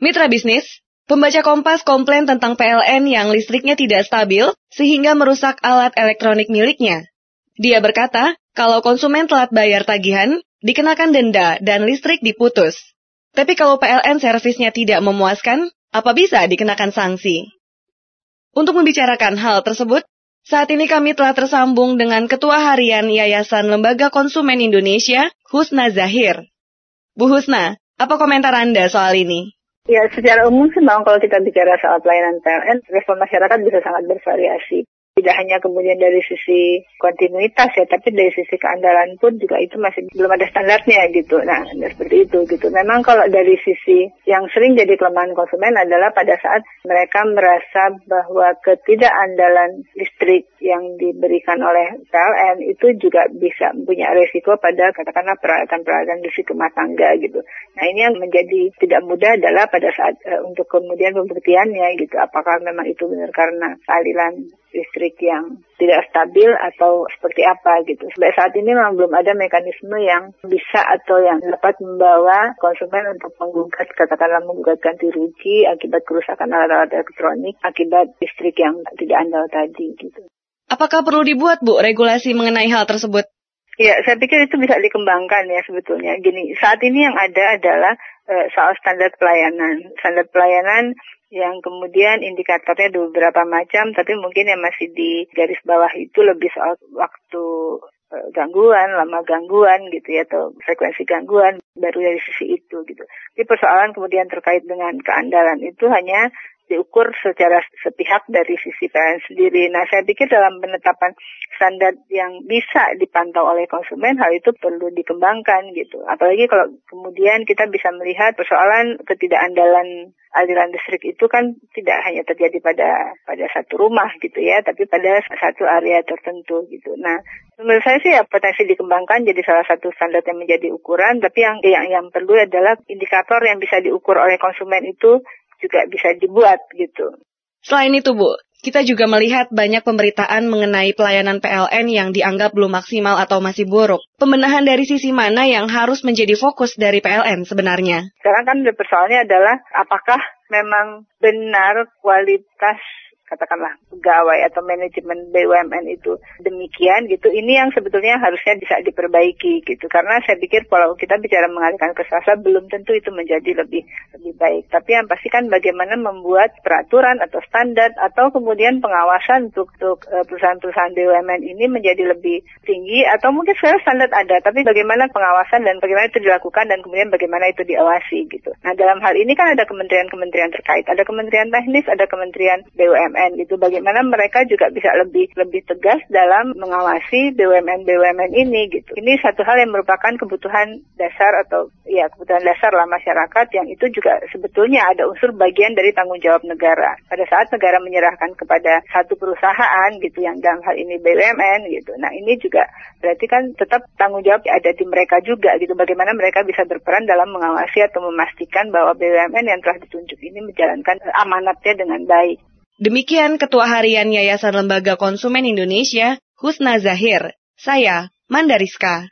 Mitra bisnis, pembaca Kompas komplain tentang PLN yang listriknya tidak stabil sehingga merusak alat elektronik miliknya. Dia berkata, kalau konsumen telat bayar tagihan, dikenakan denda dan listrik diputus. Tapi kalau PLN servisnya tidak memuaskan, apa bisa dikenakan sanksi? Untuk membicarakan hal tersebut, saat ini kami telah tersambung dengan Ketua Harian Yayasan Lembaga Konsumen Indonesia, Husna Zahir. Bu Husna, apa komentar Anda soal ini? Ya, secara umum sih memang kalau kita bicara soal pelayanan PLN, respon masyarakat bisa sangat bervariasi tidak hanya kemudian dari sisi kontinuitas ya, tapi dari sisi keandalan pun juga itu masih belum ada standarnya gitu. Nah, seperti itu gitu. Memang kalau dari sisi yang sering jadi kelemahan konsumen adalah pada saat mereka merasa bahwa ketidakandalan listrik yang diberikan oleh PLN itu juga bisa punya resiko pada katakanlah peralatan-peralatan listrik rumah tangga gitu. Nah, ini yang menjadi tidak mudah adalah pada saat uh, untuk kemudian pembuktiannya gitu. Apakah memang itu benar karena aliran listrik yang tidak stabil atau seperti apa gitu. Sampai saat ini memang belum ada mekanisme yang bisa atau yang dapat membawa konsumen untuk menggugat katakanlah menggugat ganti rugi akibat kerusakan alat-alat elektronik akibat listrik yang tidak andal tadi gitu. Apakah perlu dibuat Bu regulasi mengenai hal tersebut? Ya, saya pikir itu bisa dikembangkan ya sebetulnya. Gini, saat ini yang ada adalah uh, soal standar pelayanan. Standar pelayanan yang kemudian indikatornya ada beberapa macam, tapi mungkin yang masih di garis bawah itu lebih soal waktu e, gangguan, lama gangguan gitu ya, atau frekuensi gangguan baru dari sisi itu gitu. Jadi persoalan kemudian terkait dengan keandalan itu hanya diukur secara sepihak dari sisi PLN sendiri. Nah, saya pikir dalam penetapan standar yang bisa dipantau oleh konsumen, hal itu perlu dikembangkan gitu. Apalagi kalau kemudian kita bisa melihat persoalan ketidakandalan aliran listrik itu kan tidak hanya terjadi pada pada satu rumah gitu ya, tapi pada satu area tertentu gitu. Nah, menurut saya sih ya potensi dikembangkan jadi salah satu standar yang menjadi ukuran, tapi yang yang yang perlu adalah indikator yang bisa diukur oleh konsumen itu juga bisa dibuat gitu. Selain itu Bu, kita juga melihat banyak pemberitaan mengenai pelayanan PLN yang dianggap belum maksimal atau masih buruk. Pembenahan dari sisi mana yang harus menjadi fokus dari PLN sebenarnya? Sekarang kan persoalannya adalah apakah memang benar kualitas katakanlah pegawai atau manajemen BUMN itu demikian gitu. Ini yang sebetulnya harusnya bisa diperbaiki gitu. Karena saya pikir kalau kita bicara mengalihkan ke swasta belum tentu itu menjadi lebih lebih baik. Tapi yang pasti kan bagaimana membuat peraturan atau standar atau kemudian pengawasan untuk, untuk uh, perusahaan-perusahaan BUMN ini menjadi lebih tinggi atau mungkin sekarang standar ada, tapi bagaimana pengawasan dan bagaimana itu dilakukan dan kemudian bagaimana itu diawasi gitu. Nah dalam hal ini kan ada kementerian-kementerian terkait, ada kementerian teknis, ada kementerian BUMN BUMN gitu. Bagaimana mereka juga bisa lebih lebih tegas dalam mengawasi BUMN BUMN ini gitu. Ini satu hal yang merupakan kebutuhan dasar atau ya kebutuhan dasar lah masyarakat yang itu juga sebetulnya ada unsur bagian dari tanggung jawab negara. Pada saat negara menyerahkan kepada satu perusahaan gitu yang dalam hal ini BUMN gitu. Nah ini juga berarti kan tetap tanggung jawab ada di mereka juga gitu. Bagaimana mereka bisa berperan dalam mengawasi atau memastikan bahwa BUMN yang telah ditunjuk ini menjalankan amanatnya dengan baik. Demikian Ketua Harian Yayasan Lembaga Konsumen Indonesia, Husna Zahir. Saya, Mandariska.